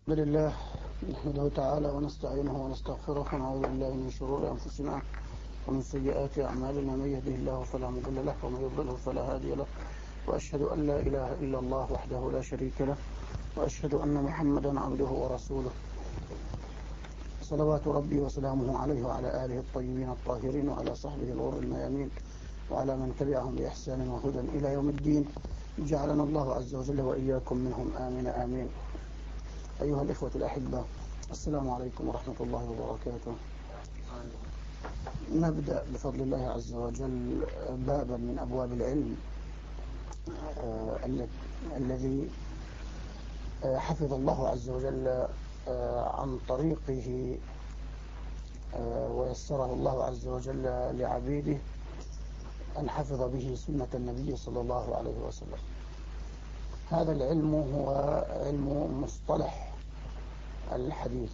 الحمد لله نحمده تعالى ونستعينه ونستغفره ونعوذ بالله من شرور أنفسنا ومن سيئات أعمالنا. من يهده الله فلا مضل له ومن يضلله فلا هادي له. وأشهد أن لا إله إلا الله وحده لا شريك له. وأشهد أن محمدا عبده ورسوله. صلوات ربي وسلامه عليه وعلى آله الطيبين الطاهرين وعلى صحبه الغر الميامين وعلى من تبعهم بإحسان وهدى إلى يوم الدين. جعلنا الله عز وجل وإياكم منهم. آمين آمين. أيها الإخوة الأحبة السلام عليكم ورحمة الله وبركاته. نبدأ بفضل الله عز وجل بابا من أبواب العلم آه الذي آه حفظ الله عز وجل آه عن طريقه ويسره الله عز وجل لعبيده أن حفظ به سنة النبي صلى الله عليه وسلم. هذا العلم هو علم مصطلح الحديث.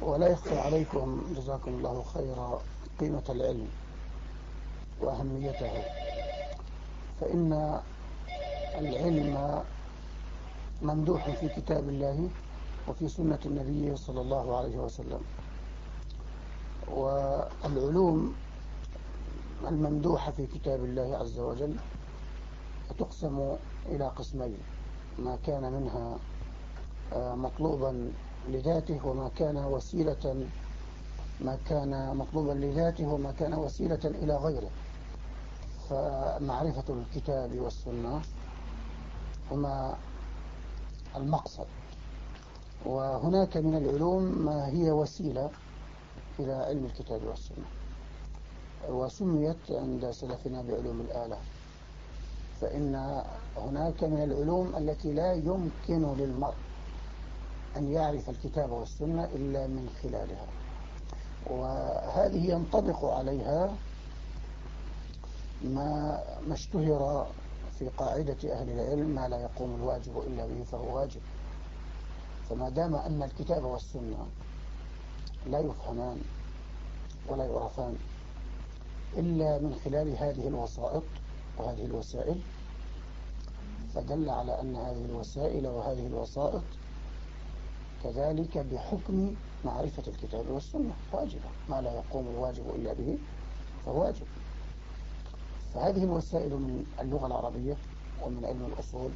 ولا يخفى عليكم جزاكم الله خيرا قيمة العلم وأهميته. فإن العلم ممدوح في كتاب الله وفي سنة النبي صلى الله عليه وسلم. والعلوم الممدوحة في كتاب الله عز وجل تقسم إلى قسمين ما كان منها مطلوبا لذاته وما كان وسيلة ما كان مطلوبا لذاته وما كان وسيلة إلى غيره. فمعرفة الكتاب والسنة هما المقصد. وهناك من العلوم ما هي وسيلة إلى علم الكتاب والسنة. وسميت عند سلفنا بعلوم الآلة. فإن هناك من العلوم التي لا يمكن للمرء أن يعرف الكتاب والسنة إلا من خلالها. وهذه ينطبق عليها ما ما اشتهر في قاعدة أهل العلم ما لا يقوم الواجب إلا به فهو واجب. فما دام أن الكتاب والسنة لا يفهمان ولا يعرفان إلا من خلال هذه الوسائط وهذه الوسائل فدل على أن هذه الوسائل وهذه الوسائط كذلك بحكم معرفة الكتاب والسنة. واجبة ما لا يقوم الواجب إلا به فهو واجب. فهذه الوسائل من اللغة العربية ومن علم الأصول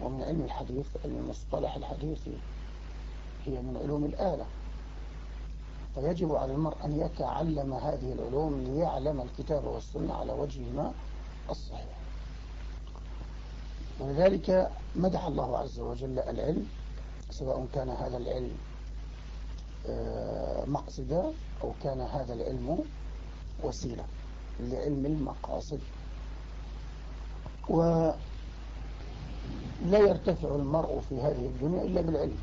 ومن علم الحديث علم المصطلح الحديثي هي من علوم الآلة. فيجب على المرء أن يتعلم هذه العلوم ليعلم الكتاب والسنة على وجههما الصحيح. ولذلك مدح الله عز وجل العلم سواء كان هذا العلم آه، مقصدا أو كان هذا العلم وسيلة لعلم المقاصد. ولا يرتفع المرء في هذه الدنيا إلا بالعلم.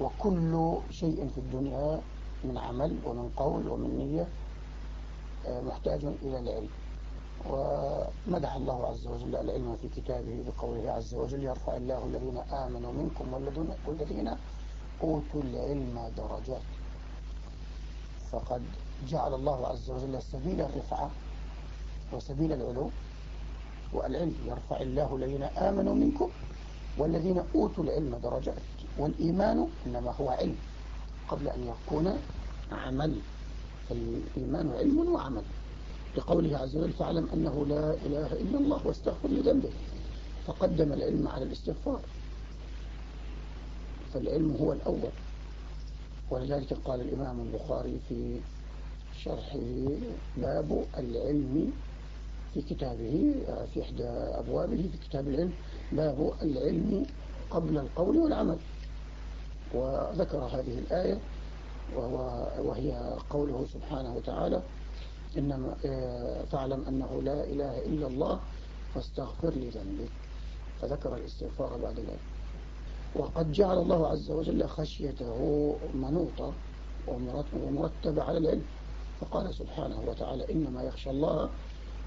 وكل شيء في الدنيا من عمل ومن قول ومن نية آه، محتاج إلى العلم. ومدح الله عز وجل العلم في كتابه بقوله عز وجل يرفع الله الذين آمنوا منكم والذين أوتوا العلم درجات. فقد جعل الله عز وجل سبيل الرفعة وسبيل العلو والعلم. يرفع الله الذين آمنوا منكم والذين أوتوا العلم درجات. والإيمان إنما هو علم. قبل أن يكون عمل. فالإيمان علم وعمل. لقوله عز وجل فاعلم أنه لا إله إلا الله واستغفر لذنبه. فقدم العلم على الاستغفار. فالعلم هو الأول. ولذلك قال الإمام البخاري في شرحه باب العلم في كتابه في إحدى أبوابه في كتاب العلم باب العلم قبل القول والعمل. وذكر هذه الآية وهو وهي قوله سبحانه وتعالى إنما آه، فاعلم أنه لا إله إلا الله فاستغفر لذنبك. فذكر الاستغفار بعد ذلك. وقد جعل الله عز وجل خشيته منوطة ومرتبة على العلم. فقال سبحانه وتعالى إنما يخشى الله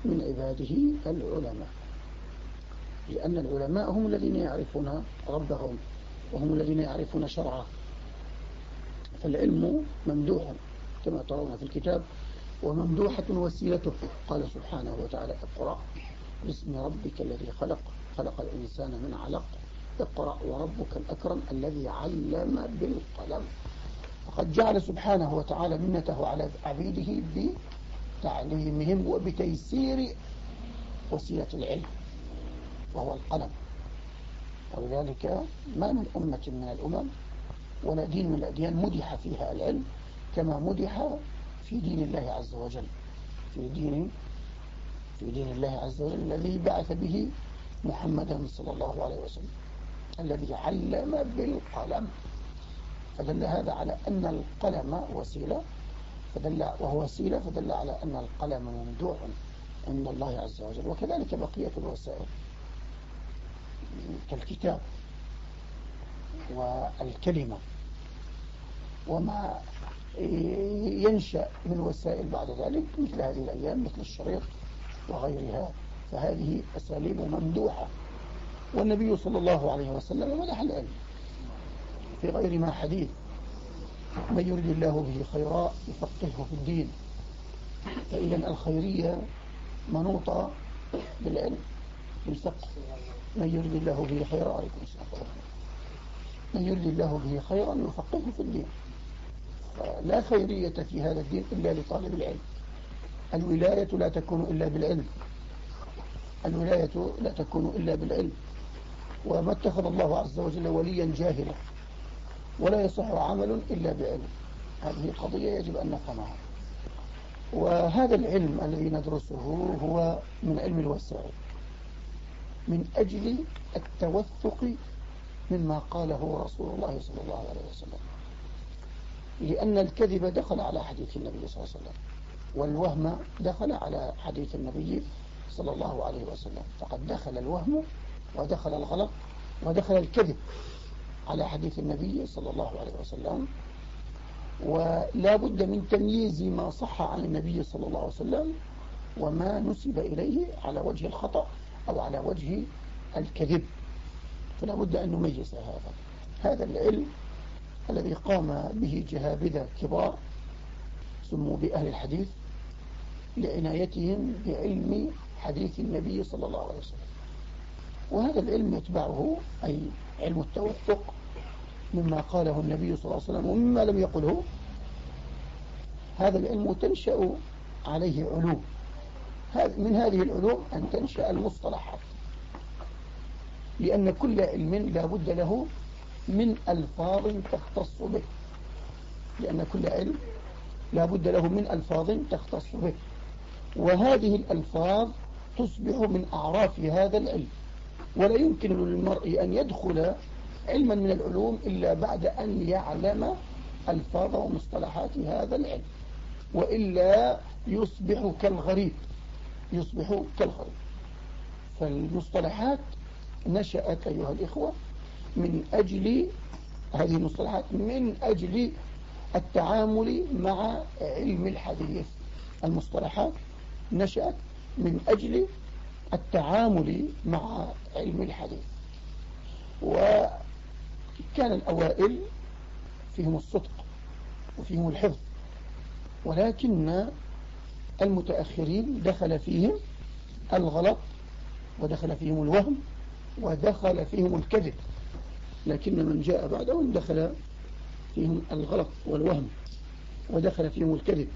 من عباده العلماء. لأن العلماء هم الذين يعرفون ربهم وهم الذين يعرفون شرعه. فالعلم ممدوح كما ترون في الكتاب. وممدوحة وسيلته. قال سبحانه وتعالى اقرأ باسم ربك الذي خلق. خلق الإنسان من علق. اقرأ وربك الأكرم الذي علم بالقلم. فقد جعل سبحانه وتعالى منته على عبيده بتعليمهم وبتيسير وسيلة العلم وهو القلم. ولذلك ما من أمة من الأمم ولا دين من الأديان مدح فيها العلم كما مدح في دين الله عز وجل. في دين في دين الله عز وجل الذي بعث به محمدا صلى الله عليه وسلم الذي علم بالقلم. فدل هذا على أن القلم وسيلة. فدل وهو وسيلة فدل على أن القلم ممدوح عند الله عز وجل. وكذلك بقية الوسائل. كالكتاب والكلمة. وما ينشأ من وسائل بعد ذلك مثل هذه الأيام مثل الشريط وغيرها. فهذه أساليب ممدوحة. والنبي صلى الله عليه وسلم مدح العلم في غير ما حديث. من يريد الله به خيرا يفقهه في الدين. فإذا الخيرية منوطة بالعلم بالفقه. من يريد الله به خيرا عليكم السلام. من يريد الله به خيرا يفقهه في الدين. لا خيرية في هذا الدين إلا لطالب العلم. الولاية لا تكون إلا بالعلم. الولاية لا تكون إلا بالعلم. وما اتخذ الله عز وجل وليا جاهلا. ولا يصح عمل إلا بعلم. هذه قضية يجب أن نفهمها. وهذا العلم الذي ندرسه هو من علم الوسائل. من أجل التوثق مما قاله رسول الله صلى الله عليه وسلم. لأن الكذب دخل على حديث النبي صلى الله عليه وسلم والوهم دخل على حديث النبي صلى الله عليه وسلم. فقد دخل الوهم ودخل الغلط ودخل الكذب على حديث النبي صلى الله عليه وسلم. ولا بد من تمييز ما صح عن النبي صلى الله عليه وسلم وما نسب إليه على وجه الخطأ أو على وجه الكذب. فلا بد أن نميز هذا. هذا العلم الذي قام به جهابذة كبار سموا بأهل الحديث لعنايتهم بعلم حديث النبي صلى الله عليه وسلم. وهذا العلم يتبعه أي علم التوثق مما قاله النبي صلى الله عليه وسلم ومما لم يقله. هذا العلم تنشأ عليه علوم. من هذه العلوم أن تنشأ المصطلحات. لأن كل علم لا بد له من ألفاظ تختص به. لأن كل علم لا بد له من ألفاظ تختص به. وهذه الألفاظ تصبح من أعراف هذا العلم. ولا يمكن للمرء أن يدخل علما من العلوم إلا بعد أن يعلم ألفاظ ومصطلحات هذا العلم. وإلا يصبح كالغريب. يصبح كالغريب. فالمصطلحات نشأت أيها الإخوة من أجل هذه المصطلحات من أجل التعامل مع علم الحديث. المصطلحات نشأت من أجل التعامل مع علم الحديث. وكان الأوائل فيهم الصدق وفيهم الحفظ ولكن المتأخرين دخل فيهم الغلط ودخل فيهم الوهم ودخل فيهم الكذب. لكن من جاء بعدهم دخل فيهم الغلط والوهم ودخل فيهم الكذب.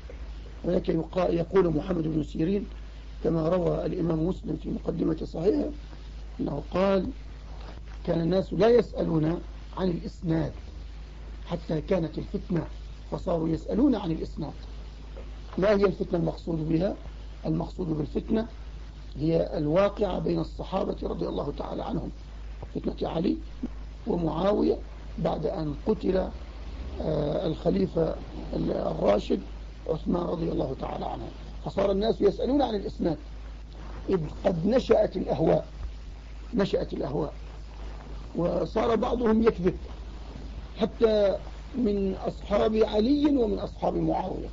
ولك يقول محمد بن سيرين كما روى الإمام مسلم في مقدمة صحيحة أنه قال كان الناس لا يسألون عن الإسناد حتى كانت الفتنة فصاروا يسألون عن الإسناد. ما هي الفتنة المقصود بها؟ المقصود بالفتنة هي الواقعة بين الصحابة رضي الله تعالى عنهم فتنة علي ومعاوية بعد أن قتل آه، الخليفة الراشد عثمان رضي الله تعالى عنه. فصار الناس يسألون عن الإسناد. إذ قد نشأت الأهواء نشأت الأهواء. وصار بعضهم يكذب حتى من أصحاب علي ومن أصحاب معاوية.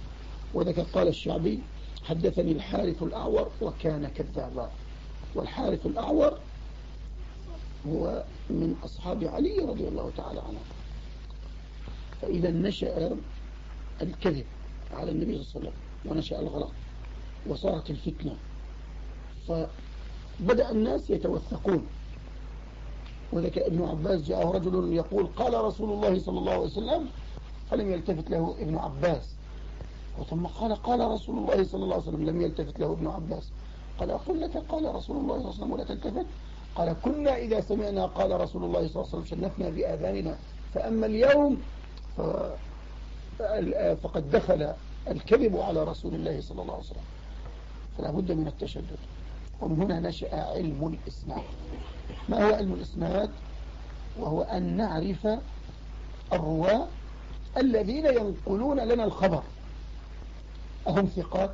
وذلك قال الشعبي حدثني الحارث الأعور وكان كذابا. والحارث الأعور هو من أصحاب علي رضي الله تعالى عنه. فإذا نشأ الكذب على النبي صلى الله عليه وسلم ونشأ الغلط وصارت الفتنة. فبدأ الناس يتوثقون. وذلك ابن عباس جاءه رجل يقول قال رسول الله صلى الله عليه وسلم فلم يلتفت له ابن عباس. ثم قال قال رسول الله صلى الله عليه وسلم لم يلتفت له ابن عباس. قال أقول لك قال رسول الله صلى الله عليه وسلم ولا تلتفت. قال كنا إذا سمعنا قال رسول الله صلى الله عليه وسلم شنفنا بآذاننا فأما اليوم فقد دخل الكذب على رسول الله صلى الله عليه وسلم. فلا بد من التشدد. ومن هنا نشأ علم الإسناد. ما هو علم الإسناد؟ وهو أن نعرف الرواة الذين ينقلون لنا الخبر. أهم ثقات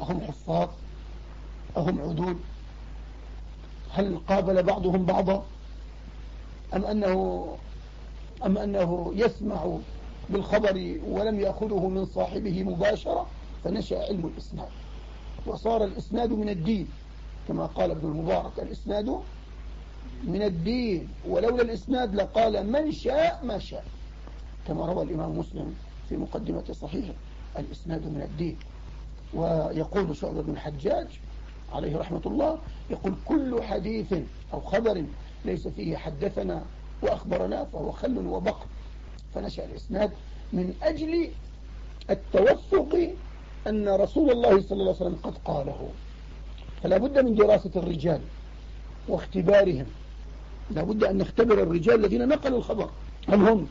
أهم حفاظ أهم عدول. هل قابل بعضهم بعضا؟ أم أنه, أم أنه يسمع بالخبر ولم يأخذه من صاحبه مباشرة؟ فنشأ علم الإسناد. وصار الإسناد من الدين كما قال ابن المبارك. الإسناد من الدين ولولا الإسناد لقال من شاء ما شاء. كما روى الإمام مسلم في مقدمة صحيحه الإسناد من الدين. ويقول شعب بن الحجاج عليه رحمة الله يقول كل حديث أو خبر ليس فيه حدثنا وأخبرنا فهو خل وبقر. فنشأ الإسناد من أجل التوثق أن رسول الله صلى الله عليه وسلم قد قاله. فلا بد من دراسة الرجال واختبارهم. لا بد أن نختبر الرجال الذين نقلوا الخبر. هل هم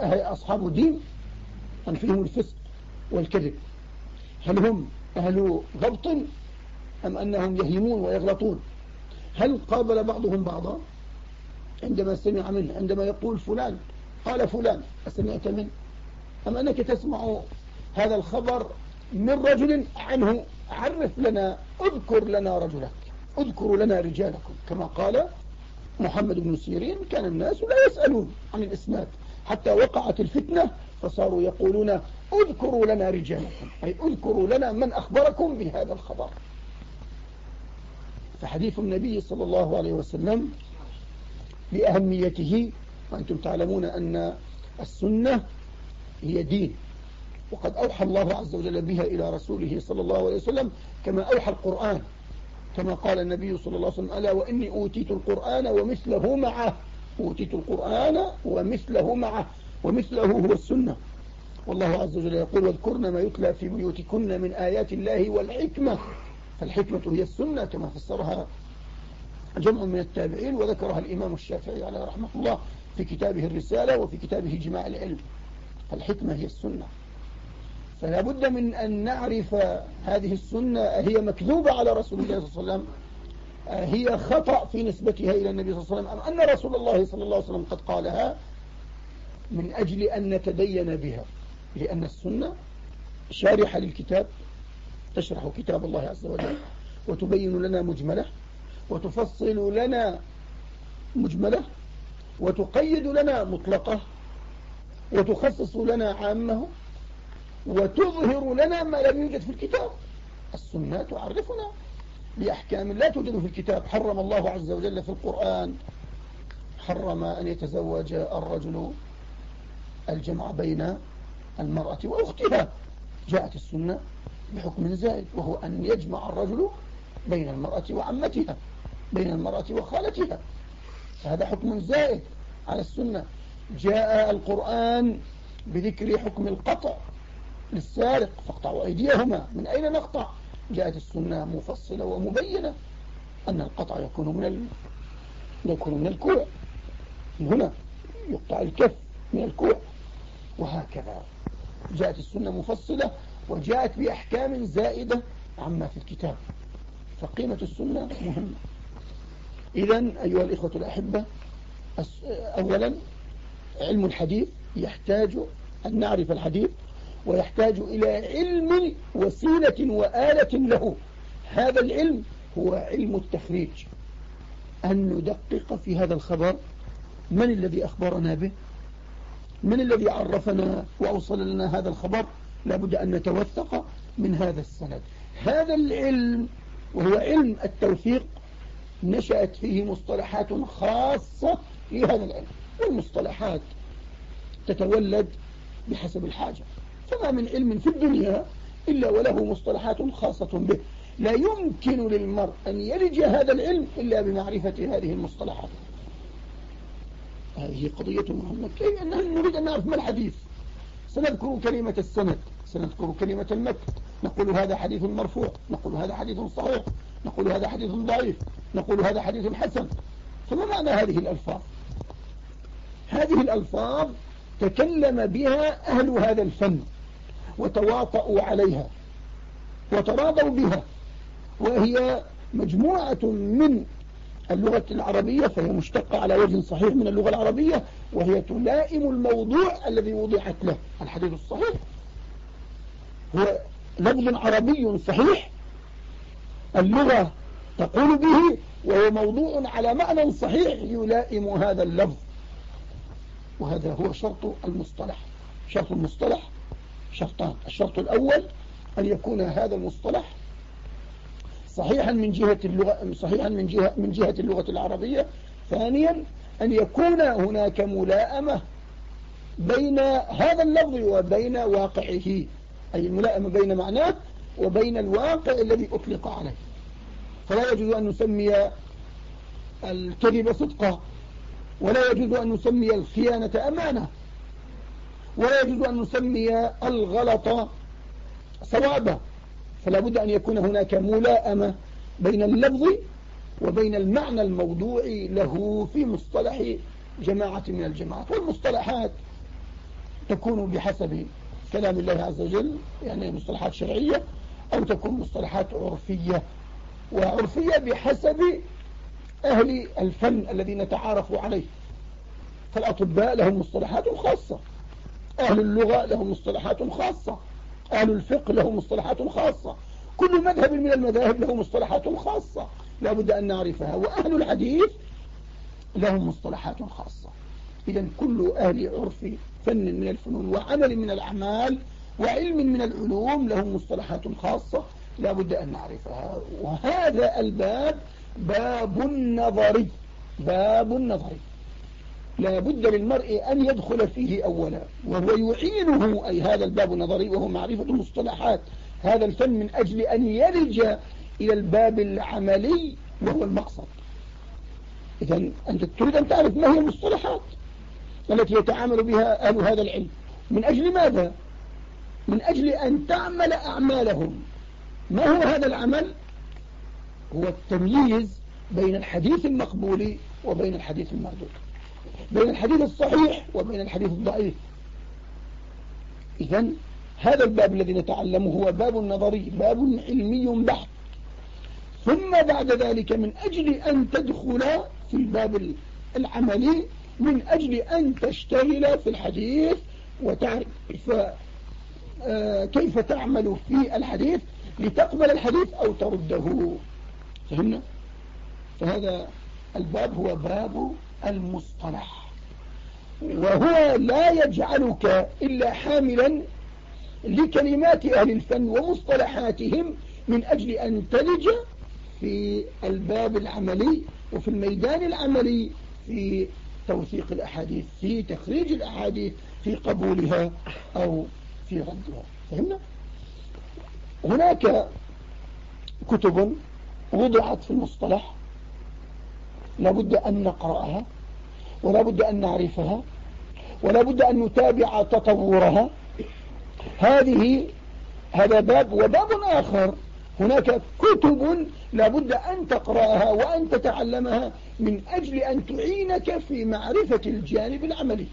أصحاب دين أم فيهم الفسق والكذب؟ هل هم أهل ضبط أم أنهم يهيمون ويغلطون؟ هل قابل بعضهم بعضا؟ عندما سمع منه عندما يقول فلان قال فلان أسمعت منه. أم أنك تسمع هذا الخبر من رجل عنه؟ عرف لنا اذكر لنا رجلك اذكروا لنا رجالكم. كما قال محمد بن سيرين كان الناس لا يسألون عن الإسناد. حتى وقعت الفتنة فصاروا يقولون اذكروا لنا رجالكم. أي اذكروا لنا من أخبركم بهذا الخبر. فحديث النبي صلى الله عليه وسلم لأهميته وأنتم تعلمون أن السنة هي دين. وقد أوحى الله عز وجل بها إلى رسوله صلى الله عليه وسلم كما أوحى القرآن. كما قال النبي صلى الله عليه وسلم ألا وإني أوتيت القرآن ومثله معه. أوتيت القرآن ومثله معه ومثله هو السنة. والله عز وجل يقول واذكرن ما يتلى في بيوتكن من آيات الله والحكمة. فالحكمة هي السنة كما فسرها جمع من التابعين وذكرها الإمام الشافعي عليه رحمة الله في كتابه الرسالة وفي كتابه جماع العلم. فالحكمة هي السنة. فلا بد من أن نعرف هذه السنة هي مكذوبة على رسول الله صلى الله عليه وسلم هي خطأ في نسبتها إلى النبي صلى الله عليه وسلم أم أن رسول الله صلى الله عليه وسلم قد قالها؟ من أجل أن نتدين بها. لأن السنة شارحة للكتاب تشرح كتاب الله عز وجل وتبين لنا مجمله وتفصل لنا مجمله وتقيد لنا مطلقه وتخصص لنا عامه وتظهر لنا ما لم يوجد في الكتاب. السنة تعرفنا بأحكام لا توجد في الكتاب. حرم الله عز وجل في القرآن. حرم أن يتزوج الرجل الجمع بين المرأة وأختها. جاءت السنة. بحكم زائد وهو أن يجمع الرجل بين المرأة وعمتها بين المرأة وخالتها. هذا حكم زائد على السنة. جاء القرآن بذكر حكم القطع للسارق فاقطعوا أيديهما. من أين نقطع؟ جاءت السنة مفصلة ومبينة أن القطع يكون من ال... يكون من الكوع. هنا يقطع الكف من الكوع. وهكذا. جاءت السنة مفصلة وجاءت بأحكام زائدة عما في الكتاب. فقيمة السنة مهمة. إذا أيها الإخوة الأحبة أولا علم الحديث يحتاج أن نعرف الحديث ويحتاج إلى علم وسيلة وآلة له. هذا العلم هو علم التخريج. أن ندقق في هذا الخبر. من الذي أخبرنا به؟ من الذي عرفنا وأوصل لنا هذا الخبر؟ لابد أن نتوثق من هذا السند. هذا العلم وهو علم التوثيق نشأت فيه مصطلحات خاصة لهذا العلم. والمصطلحات تتولد بحسب الحاجة. فما من علم في الدنيا إلا وله مصطلحات خاصة به. لا يمكن للمرء أن يلج هذا العلم إلا بمعرفة هذه المصطلحات. هذه قضية مهمة. كي نريد أن نعرف ما الحديث؟ سنذكر كلمة السند سنذكر كلمة المتن نقول هذا حديث مرفوع نقول هذا حديث صحيح نقول هذا حديث ضعيف نقول هذا حديث حسن. فما معنى هذه الألفاظ؟ هذه الألفاظ تكلم بها أهل هذا الفن وتواطؤوا عليها وتراضوا بها وهي مجموعة من اللغة العربية فهي مشتقة على وجه صحيح من اللغة العربية وهي تلائم الموضوع الذي وضعت له. الحديث الصحيح هو لفظ عربي صحيح. اللغة تقول به وهو موضوع على معنى صحيح يلائم هذا اللفظ. وهذا هو شرط المصطلح. شرط المصطلح شرطان الشرط الأول أن يكون هذا المصطلح صحيحا من جهة اللغة صحيحا من جهة من جهة اللغة العربية. ثانيا أن يكون هناك ملائمة بين هذا اللفظ وبين واقعه. أي الملائمة بين معناه وبين الواقع الذي أطلق عليه. فلا يجوز أن نسمي الكذب صدقا ولا يجوز أن نسمي الخيانة أمانة ولا يجوز أن نسمي الغلط صوابا فلا بد أن يكون هناك ملائمة بين اللفظ وبين المعنى الموضوعي له في مصطلح جماعة من الجماعات. والمصطلحات تكون بحسب كلام الله عز وجل يعني مصطلحات شرعية أو تكون مصطلحات عرفية. وعرفية بحسب أهل الفن الذين تعارفوا عليه. فالأطباء لهم مصطلحات خاصة. أهل اللغة لهم مصطلحات خاصة. أهل الفقه لهم مصطلحات خاصة. كل مذهب من المذاهب له مصطلحات خاصة. لا بد أن نعرفها. وأهل الحديث لهم مصطلحات خاصة. إذا كل أهل عرف فن من الفنون وعمل من الأعمال وعلم من العلوم لهم مصطلحات خاصة. لا بد أن نعرفها. وهذا الباب باب نظري. باب نظري. لا بد للمرء أن يدخل فيه أولا. وهو يعينه أي هذا الباب النظري وهو معرفة المصطلحات. هذا الفن من أجل أن يرج إلى الباب العملي وهو المقصد. إذا أنت تريد أن تعرف ما هي المصطلحات التي يتعامل بها أهل هذا العلم من أجل ماذا؟ من أجل أن تعمل أعمالهم. ما هو هذا العمل؟ هو التمييز بين الحديث المقبول وبين الحديث المردود. بين الحديث الصحيح وبين الحديث الضعيف. إذا هذا الباب الذي نتعلمه هو باب نظري باب علمي بحث ثم بعد ذلك من أجل أن تدخل في الباب العملي من أجل أن تشتغل في الحديث وتعرف آه، كيف تعمل في الحديث لتقبل الحديث أو ترده. فهمنا؟ فهذا الباب هو باب المصطلح. وهو لا يجعلك إلا حاملا لكلمات أهل الفن ومصطلحاتهم من أجل أن تلج في الباب العملي وفي الميدان العملي في توثيق الأحاديث في تخريج الأحاديث في قبولها أو في ردها. فهمنا؟ هناك كتب وضعت في المصطلح. لابد أن نقرأها ولا بد أن نعرفها ولا بد أن نتابع تطورها. هذه هذا باب وباب آخر هناك كتب لابد أن تقرأها وأن تتعلمها من أجل أن تعينك في معرفة الجانب العملي.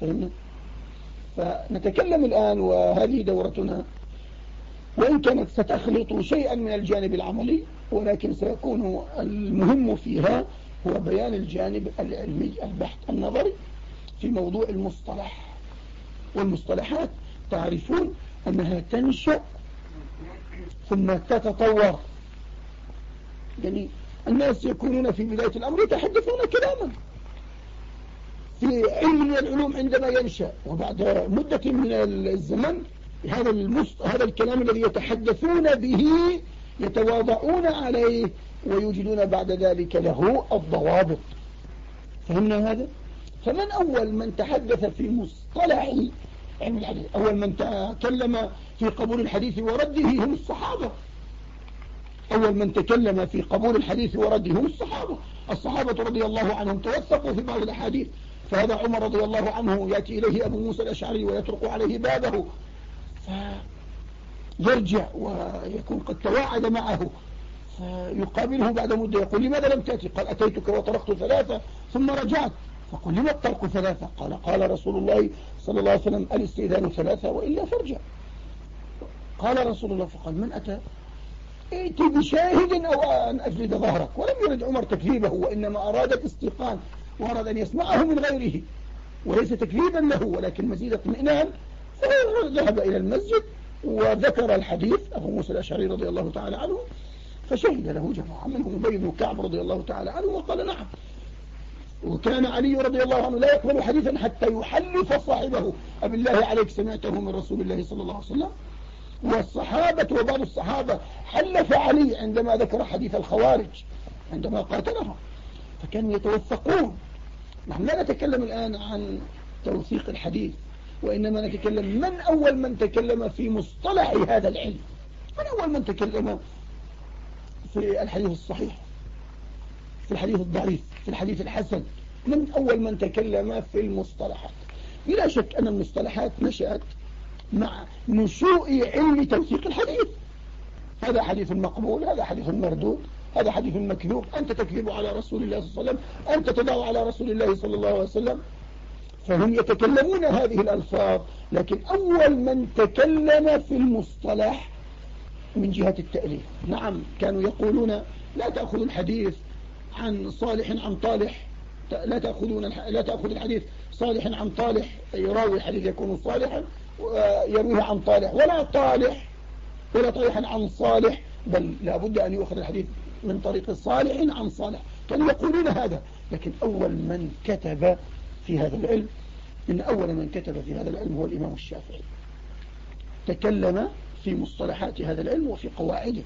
فهمنا؟ فنتكلم الآن وهذه دورتنا. وإن كانت ستخلط شيئا من الجانب العملي ولكن سيكون المهم فيها هو بيان الجانب العلمي البحث النظري في موضوع المصطلح. والمصطلحات تعرفون أنها تنشأ ثم تتطور. يعني الناس يكونون في بداية الأمر يتحدثون كلاما. في علم من العلوم عندما ينشأ وبعد مدة من الزمن هذا المست... هذا الكلام الذي يتحدثون به يتواضعون عليه ويوجدون بعد ذلك له الضوابط. فهمنا هذا؟ فمن أول من تحدث في مصطلح علم الحديث. أول من تكلم في قبول الحديث ورده هم الصحابة. أول من تكلم في قبول الحديث ورده هم الصحابة. الصحابة رضي الله عنهم توثقوا في بعض الأحاديث. فهذا عمر رضي الله عنه يأتي إليه أبو موسى الأشعري ويطرق عليه بابه. فيرجع ويكون قد تواعد معه. فيقابله بعد مدة. يقول لماذا لم تأتي؟ قال أتيتك وطرقت ثلاثة ثم رجعت. فقل لما الطرق ثلاثة؟ قال قال رسول الله صلى الله عليه وسلم الاستئذان ثلاثة وإلا فرجع قال رسول الله فقال من أتى؟ ائت بشاهد أو أن أجلد ظهرك؟ ولم يرد عمر تكذيبه وإنما أراد الاستيقان وأراد أن يسمعه من غيره وليس تكذيبا له ولكن مزيد اطمئنان. فذهب إلى المسجد وذكر الحديث أبو موسى الأشعري رضي الله تعالى عنه فشهد له جماعة منهم أبي بن كعب رضي الله تعالى عنه وقال نعم. وكان علي رضي الله عنه لا يقبل حديثا حتى يحلف صاحبه. أبي الله عليك سمعته من رسول الله صلى الله عليه وسلم. والصحابة وبعض الصحابة حلف علي عندما ذكر حديث الخوارج عندما قاتلهم فكانوا يتوثقون. نحن لا نتكلم الآن عن توثيق الحديث وإنما نتكلم من أول من تكلم في مصطلح هذا العلم؟ من أول من تكلم في الحديث الصحيح؟ في الحديث الضعيف في الحديث الحسن. من أول من تكلم في المصطلحات. بلا شك أن المصطلحات نشأت مع نشوء علم توثيق الحديث. هذا حديث مقبول هذا حديث مردود هذا حديث مكذوب. أنت تكذب على رسول الله صلى الله عليه وسلم أنت تدعو على رسول الله صلى الله عليه وسلم. فهم يتكلمون هذه الألفاظ. لكن أول من تكلم في المصطلح من جهة التأليف. نعم كانوا يقولون لا تأخذ الحديث عن صالح عن طالح. لا تأخذون لا تأخذ الحديث صالح عن طالح يراوي الحديث يكون صالحا ويرويه عن طالح ولا طالح ولا طالحا عن صالح بل لابد أن يؤخذ الحديث من طريق صالح عن صالح. كانوا يقولون هذا لكن أول من كتب في هذا العلم إن أول من كتب في هذا العلم هو الإمام الشافعي. تكلم في مصطلحات هذا العلم وفي قواعده.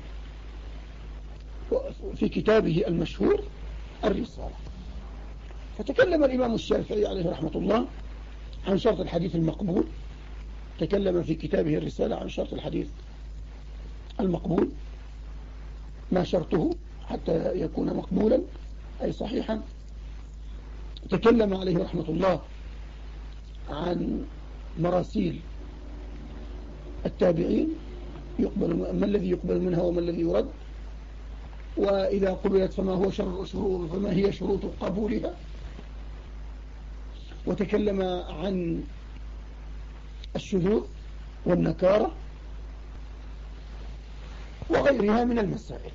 في كتابه المشهور الرسالة. فتكلم الإمام الشافعي عليه رحمة الله عن شرط الحديث المقبول. تكلم في كتابه الرسالة عن شرط الحديث المقبول. ما شرطه حتى يكون مقبولا أي صحيحا. تكلم عليه رحمة الله عن مراسيل التابعين يقبل ما الذي يقبل منها وما الذي يرد؟ وإذا قبلت فما هو شر شروط فما هي شروط قبولها. وتكلم عن الشذوذ والنكارة وغيرها من المسائل.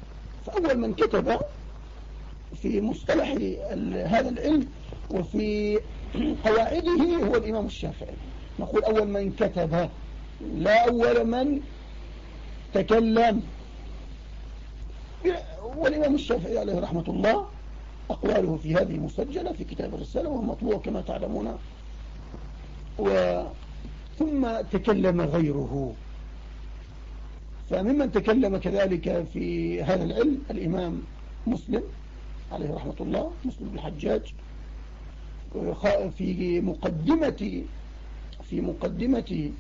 فأول من كتب في مصطلح هذا العلم وفي قواعده هو الإمام الشافعي. نقول أول من كتب لا أول من تكلم. والإمام الشافعي عليه رحمة الله. أقواله في هذه مسجلة في كتاب الرسالة وهو مطبوع كما تعلمون. و ثم تكلم غيره. فممن تكلم كذلك في هذا العلم الإمام مسلم عليه رحمة الله مسلم الحجاج. في مقدمة في مقدمة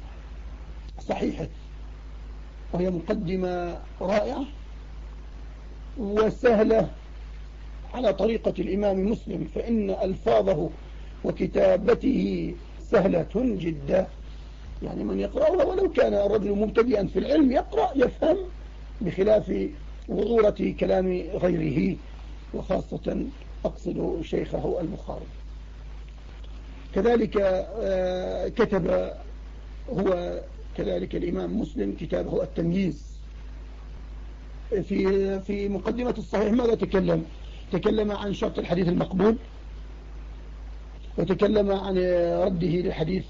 صحيحة. وهي مقدمة رائعة. وسهلة على طريقة الإمام مسلم فإن ألفاظه وكتابته سهلة جدا. يعني من يقرأها ولو كان الرجل مبتدئا في العلم يقرأ يفهم بخلاف وضورة كلام غيره. وخاصة أقصد شيخه البخاري. كذلك آه، كتب هو كذلك الإمام مسلم كتابه التمييز. في في مقدمة الصحيح ماذا تكلم؟ تكلم عن شرط الحديث المقبول وتكلم عن رده للحديث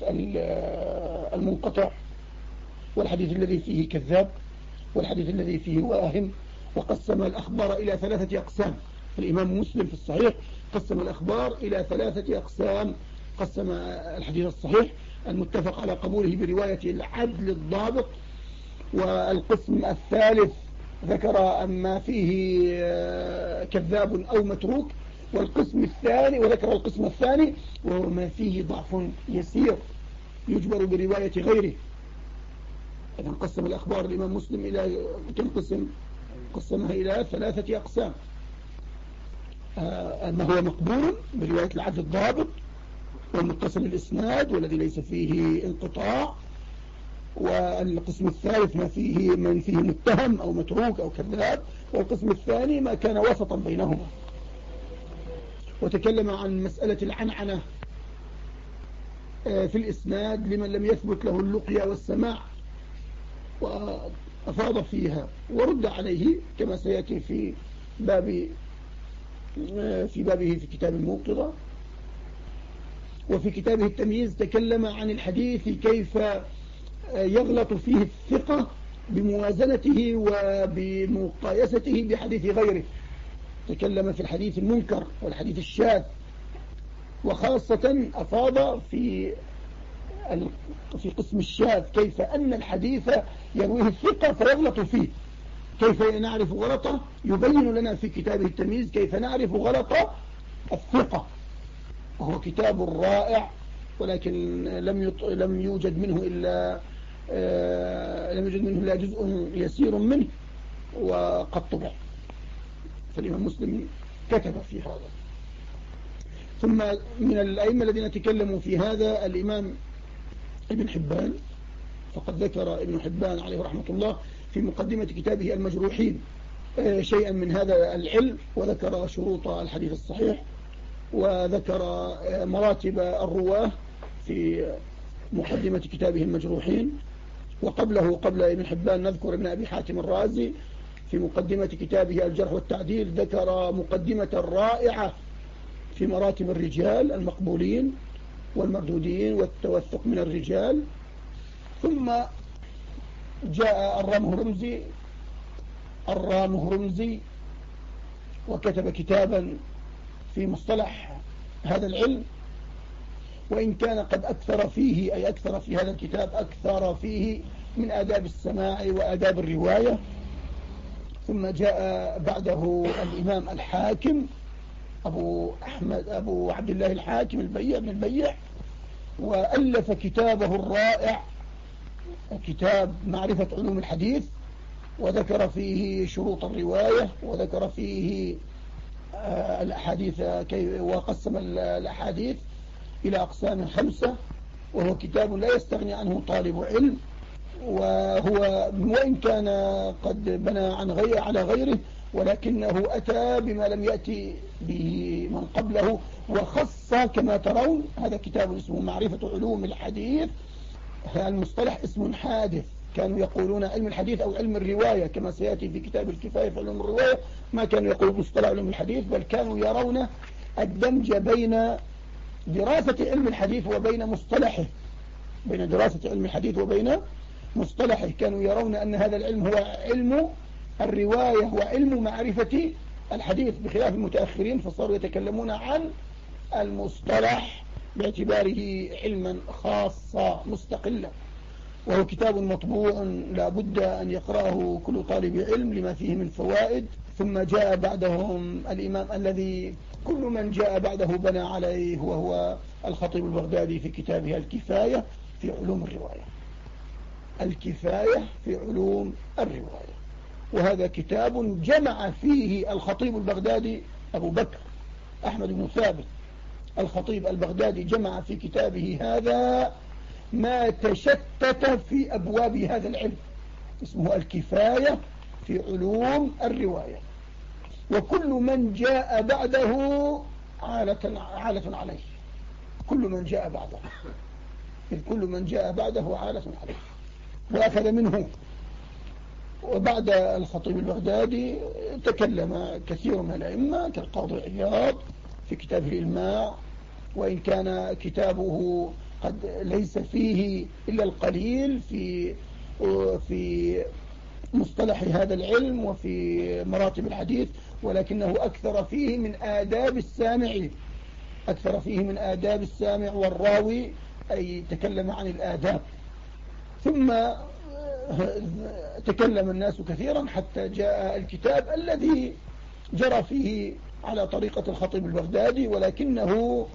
المنقطع والحديث الذي فيه كذاب والحديث الذي فيه واهم وقسم الأخبار إلى ثلاثة أقسام. الإمام مسلم في الصحيح قسم الأخبار إلى ثلاثة أقسام. قسم الحديث الصحيح المتفق على قبوله برواية العدل الضابط والقسم الثالث ذكر أما فيه آه، كذاب أو متروك والقسم الثاني وذكر القسم الثاني وهو ما فيه ضعف يسير يجبر برواية غيره. إذا قسم الأخبار الإمام مسلم إلى كم قسم؟ قسمها إلى ثلاثة أقسام. آه، ما هو مقبول برواية العدل الضابط والمتصل الإسناد والذي ليس فيه انقطاع. والقسم الثالث ما فيه من فيه متهم أو متروك أو كذاب والقسم الثاني ما كان وسطا بينهما. وتكلم عن مسألة العنعنة آه، في الإسناد لمن لم يثبت له اللقيا والسماع وأفاض فيها ورد عليه كما سيأتي في باب آه، في بابه في كتاب الموقظة. وفي كتابه التمييز تكلم عن الحديث كيف يغلط فيه الثقة بموازنته وبمقايسته بحديث غيره تكلم في الحديث المنكر والحديث الشاذ وخاصة أفاض في في قسم الشاذ كيف أن الحديث يرويه الثقة فيغلط فيه كيف نعرف غلطه يبين لنا في كتابه التمييز كيف نعرف غلط الثقة وهو كتاب رائع ولكن لم. لم يوجد منه إلا. لم يوجد منه إلا جزء يسير منه وقد طبع. فالإمام مسلم كتب في هذا. ثم من الأئمة الذين تكلموا في هذا الإمام ابن حبان فقد ذكر ابن حبان عليه رحمة الله في مقدمة كتابه المجروحين آه، شيئا من هذا العلم وذكر شروط الحديث الصحيح وذكر آه، مراتب الرواة في مقدمة كتابه المجروحين وقبله قبل ابن حبان نذكر ابن أبي حاتم الرازي في مقدمة كتابه الجرح والتعديل ذكر مقدمة رائعة في مراتب الرجال المقبولين والمردودين والتوثق من الرجال. ثم جاء الرام هرمزي الرام هرمزي وكتب كتابا في مصطلح هذا العلم وإن كان قد أكثر فيه أي أكثر في هذا الكتاب أكثر فيه من آداب السماع وآداب الرواية. ثم جاء بعده الإمام الحاكم أبو أحمد أبو عبد الله الحاكم البيع بن البيع وألف كتابه الرائع كتاب معرفة علوم الحديث وذكر فيه شروط الرواية وذكر فيه آه، الأحاديث وقسم الأحاديث إلى أقسام خمسة وهو كتاب لا يستغني عنه طالب علم وهو وإن كان قد بنى عن غير على غيره ولكنه أتى بما لم يأتي به من قبله وخص كما ترون هذا كتاب اسمه معرفة علوم الحديث المصطلح اسم حادث. كانوا يقولون علم الحديث أو علم الرواية كما سيأتي في كتاب الكفاية في علوم الرواية. ما كانوا يقولون مصطلح علوم الحديث بل كانوا يرون الدمج بين دراسة علم الحديث وبين مصطلحه. بين دراسة علم الحديث وبين مصطلحه. كانوا يرون أن هذا العلم هو علم الرواية وعلم معرفة الحديث. بخلاف المتأخرين فصاروا يتكلمون عن المصطلح باعتباره علما خاصا مستقلا. وهو كتاب مطبوع لا بد أن يقرأه كل طالب علم لما فيه من فوائد. ثم جاء بعدهم الإمام الذي كل من جاء بعده بنى عليه وهو الخطيب البغدادي في كتابه الكفاية في علوم الرواية. الكفاية في علوم الرواية. وهذا كتاب جمع فيه الخطيب البغدادي أبو بكر أحمد بن ثابت. الخطيب البغدادي جمع في كتابه هذا ما تشتت في أبواب هذا العلم اسمه الكفاية في علوم الرواية. وكل من جاء بعده عالة, عالة عليه. كل من جاء بعده. كل من جاء بعده عالة عليه. وأخذ منه. وبعد الخطيب البغدادي تكلم كثير من الأئمة كالقاضي عياض في كتابه الإلماع وإن كان كتابه قد ليس فيه إلا القليل في في مصطلح هذا العلم وفي مراتب الحديث. ولكنه أكثر فيه من آداب السامع. أكثر فيه من آداب السامع والراوي أي تكلم عن الآداب. ثم تكلم الناس كثيرا حتى جاء الكتاب الذي جرى فيه على طريقة الخطيب البغدادي ولكنه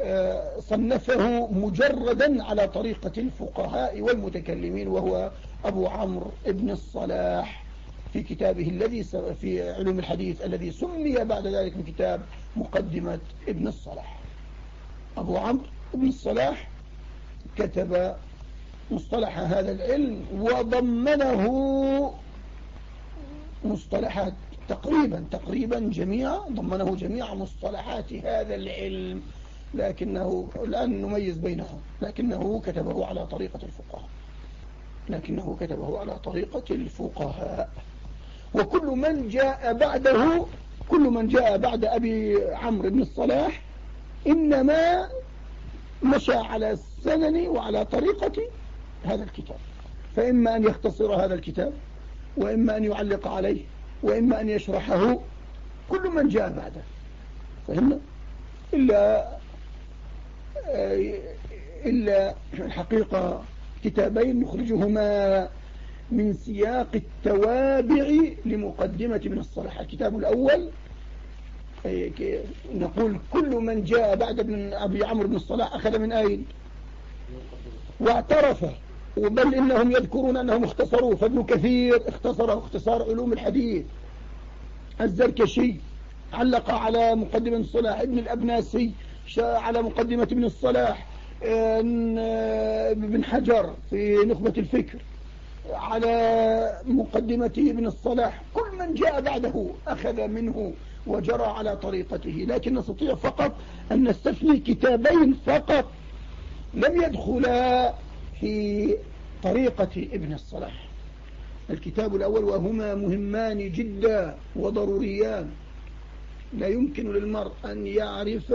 آه، صنفه مجردا على طريقة الفقهاء والمتكلمين وهو أبو عمرو ابن الصلاح. في كتابه الذي في علوم الحديث الذي سمي بعد ذلك من كتاب مقدمة ابن الصلاح. أبو عمرو ابن الصلاح كتب مصطلح هذا العلم وضمنه مصطلحات تقريبا تقريبا جميع ضمنه جميع مصطلحات هذا العلم. لكنه الآن نميز بينهم. لكنه كتبه على طريقة الفقهاء. لكنه كتبه على طريقة الفقهاء. وكل من جاء بعده كل من جاء بعد أبي عمرو بن الصلاح إنما مشى على السنن وعلى طريقة هذا الكتاب. فإما أن يختصر هذا الكتاب وإما أن يعلق عليه وإما أن يشرحه كل من جاء بعده. فهمنا؟ إلا إلا الحقيقة كتابين نخرجهما من سياق التوابع لمقدمة من الصلاح الكتاب الأول نقول كل من جاء بعد ابن أبي عمرو بن الصلاح أخذ من أين؟ واعترف. بل إنهم يذكرون أنهم اختصروا. فابن كثير اختصر اختصار علوم الحديث. الزركشي علق على مقدمة الصلاح. ابن الأبناسي على مقدمة ابن الصلاح. ابن حجر في نخبة الفكر. على مقدمة ابن الصلاح. كل من جاء بعده أخذ منه وجرى على طريقته لكن نستطيع فقط أن نستثني كتابين فقط لم يدخلا في طريقة ابن الصلاح. الكتاب الأول وهما مهمان جدا وضروريان. لا يمكن للمرء أن يعرف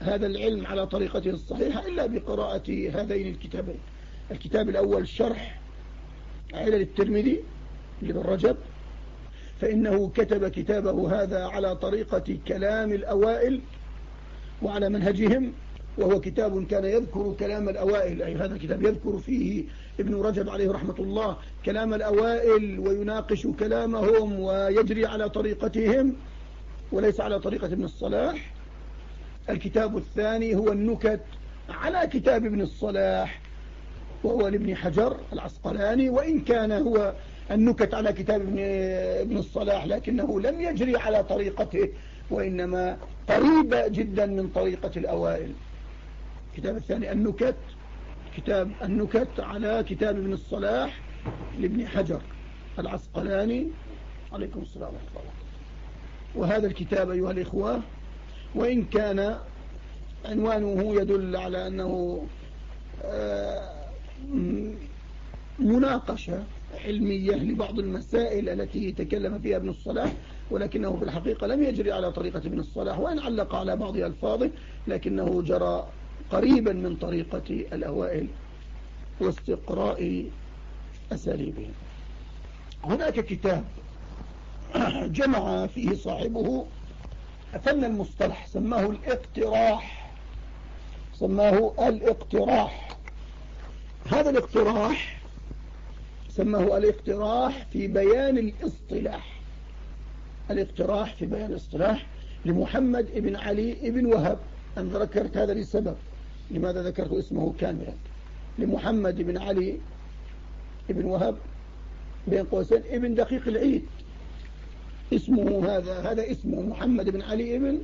هذا العلم على طريقته الصحيحة إلا بقراءة هذين الكتابين. الكتاب الأول شرح علل الترمذي لابن رجب فإنه كتب كتابه هذا على طريقة كلام الأوائل وعلى منهجهم وهو كتاب كان يذكر كلام الأوائل أي هذا الكتاب يذكر فيه ابن رجب عليه رحمة الله كلام الأوائل ويناقش كلامهم ويجري على طريقتهم وليس على طريقة ابن الصلاح. الكتاب الثاني هو النكت على كتاب ابن الصلاح. وهو لابن حجر العسقلاني وإن كان هو النكت على كتاب ابن الصلاح لكنه لم يجري على طريقته وإنما قريب جدا من طريقة الأوائل. الكتاب الثاني النكت كتاب النكت على كتاب ابن الصلاح لابن حجر العسقلاني. عليكم السلام ورحمة الله. وهذا الكتاب أيها الإخوة وإن كان عنوانه يدل على أنه آه، مناقشة علمية لبعض المسائل التي تكلم فيها ابن الصلاح ولكنه في الحقيقة لم يجري على طريقة ابن الصلاح وإن علق على بعض ألفاظه لكنه جرى قريبا من طريقة الأوائل واستقراء أساليبهم هناك كتاب جمع فيه صاحبه فن المصطلح سماه الاقتراح سماه الاقتراح. هذا الاقتراح سماه الاقتراح في بيان الاصطلاح. الاقتراح في بيان الاصطلاح لمحمد ابن علي ابن وهب. أنا ذكرت هذا لسبب. لماذا ذكرت اسمه كاملا؟ لمحمد بن علي ابن وهب بين قوسين ابن دقيق العيد. اسمه هذا هذا اسمه محمد بن علي ابن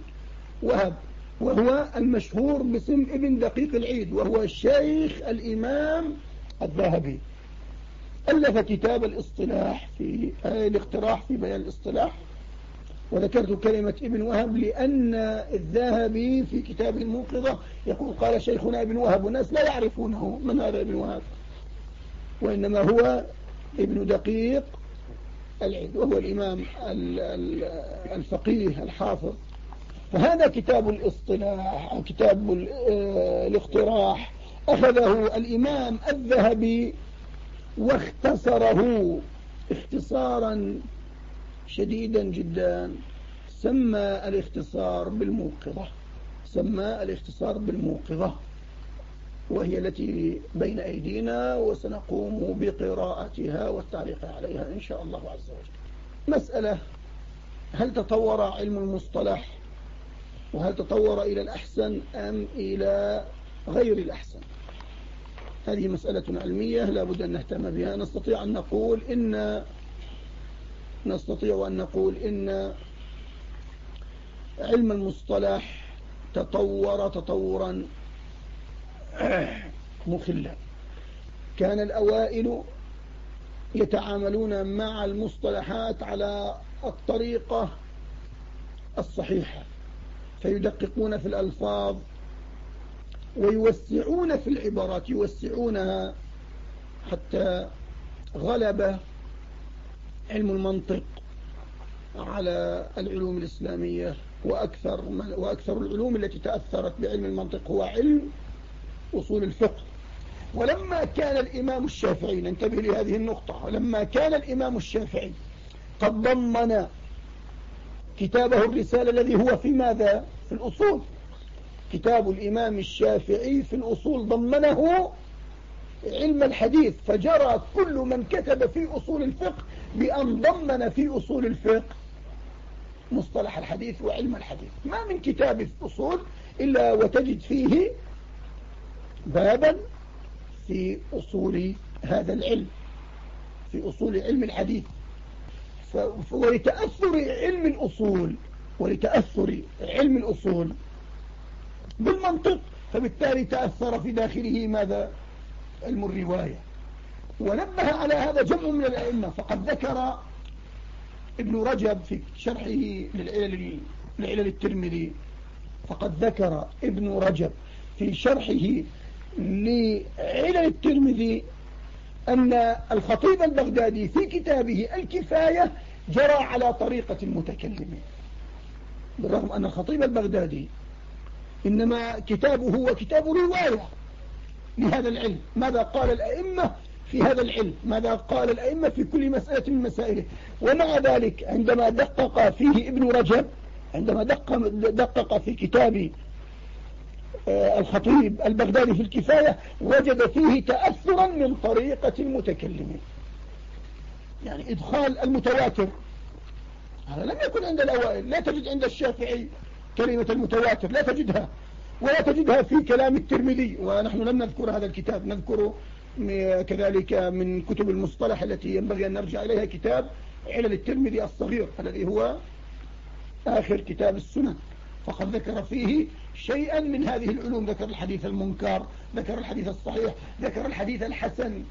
وهب. وهو المشهور باسم ابن دقيق العيد وهو الشيخ الإمام الذهبي. ألف كتاب الاصطلاح في الاقتراح في بيان الاصطلاح وذكرت كلمة ابن وهب لأن الذهبي في كتاب الموقظة يقول قال شيخنا ابن وهب والناس لا يعرفونه من هذا ابن وهب وإنما هو ابن دقيق العيد وهو الإمام الفقيه الحافظ. فهذا كتاب الاصطلاح أو كتاب آه، الاقتراح. أخذه الإمام الذهبي واختصره اختصارا شديدا جدا سمى الاختصار بالموقظة. سمى الاختصار بالموقظة وهي التي بين أيدينا وسنقوم بقراءتها والتعليق عليها إن شاء الله عز وجل. مسألة هل تطور علم المصطلح؟ وهل تطور إلى الأحسن أم إلى غير الأحسن؟ هذه مسألة علمية لا بد أن نهتم بها. نستطيع أن نقول إن نستطيع أن نقول إن علم المصطلح تطور تطورا مخلا. كان الأوائل يتعاملون مع المصطلحات على الطريقة الصحيحة. فيدققون في الألفاظ ويوسعون في العبارات يوسعونها حتى غلب علم المنطق على العلوم الإسلامية وأكثر, وأكثر العلوم التي تأثرت بعلم المنطق هو علم أصول الفقه. ولما كان الإمام الشافعي ننتبه لهذه النقطة ولما كان الإمام الشافعي قد ضمن كتابه الرسالة الذي هو في ماذا؟ في الأصول. كتاب الإمام الشافعي في الأصول. ضمنه علم الحديث. فجرى كل من كتب في أصول الفقه بأن ضمن في أصول الفقه مصطلح الحديث وعلم الحديث. ما من كتاب في الأصول إلا وتجد فيه بابا في أصول هذا العلم في أصول علم الحديث. ولتأثر علم الأصول ولتأثر علم الأصول بالمنطق فبالتالي تأثر في داخله ماذا؟ علم الرواية. ونبه على هذا جمع من الأئمة فقد ذكر ابن رجب في شرحه للعلل, للعلل الترمذي فقد ذكر ابن رجب في شرحه لعلل الترمذي أن الخطيب البغدادي في كتابه الكفاية جرى على طريقة المتكلمين. بالرغم أن الخطيب البغدادي إنما كتابه هو كتاب رواية لهذا العلم. ماذا قال الأئمة في هذا العلم؟ ماذا قال الأئمة في كل مسألة من مسائله؟ ومع ذلك عندما دقق فيه ابن رجب عندما دقق, دقق في كتاب الخطيب البغدادي في الكفاية وجد فيه تأثرا من طريقة المتكلمين. يعني إدخال المتواتر. هذا لم يكن عند الأوائل لا تجد عند الشافعي كلمة المتواتر لا تجدها. ولا تجدها في كلام الترمذي. ونحن لم نذكر هذا الكتاب. نذكر كذلك من كتب المصطلح التي ينبغي أن نرجع إليها كتاب علل الترمذي الصغير الذي هو آخر كتاب السنن. فقد ذكر فيه شيئا من هذه العلوم. ذكر الحديث المنكر ذكر الحديث الصحيح ذكر الحديث الحسن.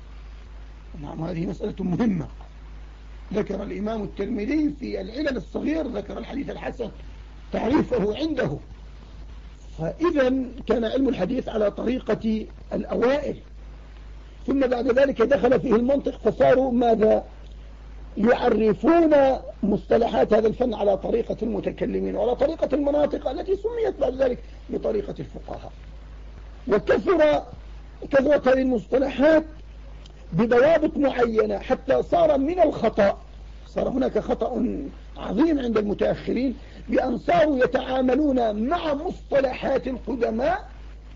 نعم هذه مسألة مهمة. ذكر الإمام الترمذي في العلل الصغير ذكر الحديث الحسن. تعريفه عنده. فإذا كان علم الحديث على طريقة الأوائل. ثم بعد ذلك دخل فيه المنطق فصاروا ماذا؟ يعرفون مصطلحات هذا الفن على طريقة المتكلمين وعلى طريقة المناطق التي سميت بعد ذلك بطريقة الفقهاء. وكثر كثرت هذه المصطلحات بضوابط معينة حتى صار من الخطأ صار هناك خطأ عظيم عند المتأخرين بأن صاروا يتعاملون مع مصطلحات القدماء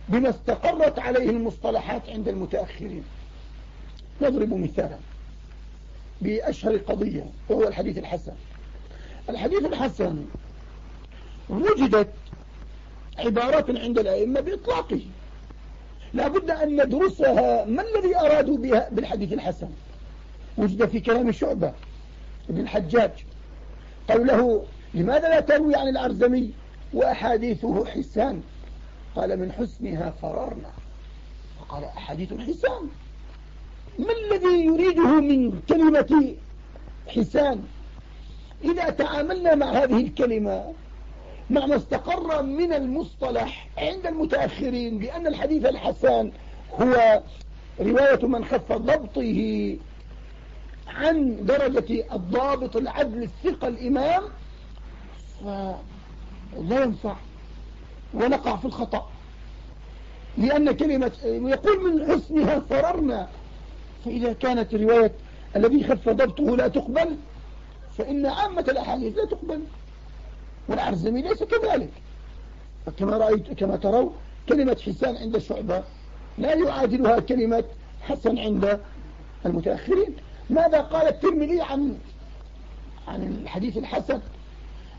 بما استقرت عليه المصطلحات عند المتأخرين. نضرب مثالا. بأشهر قضية وهو الحديث الحسن. الحديث الحسن وجدت عبارات عند الأئمة بإطلاقه. لا بد أن ندرسها ما الذي أرادوا بها بالحديث الحسن؟ وجد في كلام شعبة ابن الحجاج قوله لماذا لا تروي عن الأرزمي وأحاديثه حسان؟ قال من حسنها فررنا. فقال أحاديث حسان. ما الذي يريده من كلمة حسان؟ إذا تعاملنا مع هذه الكلمة مع ما استقر من المصطلح عند المتأخرين بأن الحديث الحسان هو رواية من خف ضبطه عن درجة الضابط العدل الثقة الإمام فلا ينفع ونقع في الخطأ. لأن كلمة يقول من حسنها فررنا. فإذا كانت رواية الذي خف ضبطه لا تقبل فإن عامة الأحاديث لا تقبل. والعرزمي ليس كذلك. كما رأيت كما تروا كلمة حسان عند الشعبة لا يعادلها كلمة حسن عند المتأخرين. ماذا قال الترمذي عن عن الحديث الحسن؟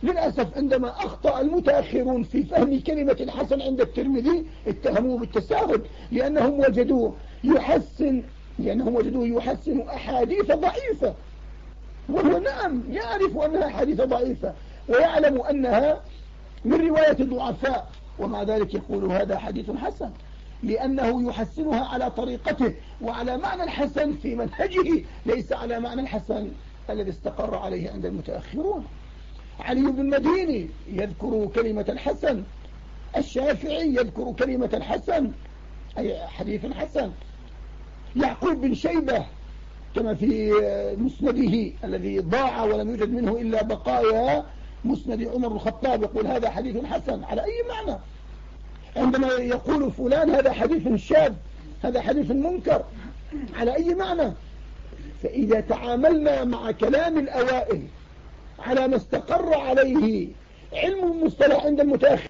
للأسف عندما أخطأ المتأخرون في فهم كلمة الحسن عند الترمذي اتهموه بالتساهل لأنهم وجدوه يحسن لأنهم وجدوه يحسن أحاديث ضعيفة. وهو نعم يعرف أنها حديثة ضعيفة ويعلم أنها من رواية ضعفاء ومع ذلك يقول هذا حديث حسن لأنه يحسنها على طريقته وعلى معنى الحسن في منهجه ليس على معنى الحسن الذي استقر عليه عند المتأخرون. علي بن مديني يذكر كلمة الحسن الشافعي يذكر كلمة الحسن أي حديث حسن. يعقوب بن شيبة كما في مسنده الذي ضاع ولم يوجد منه إلا بقايا مسند عمر الخطاب يقول هذا حديث حسن على أي معنى؟ عندما يقول فلان هذا حديث شاذ هذا حديث منكر على أي معنى؟ فإذا تعاملنا مع كلام الأوائل على ما استقر عليه علم المصطلح عند المتأخر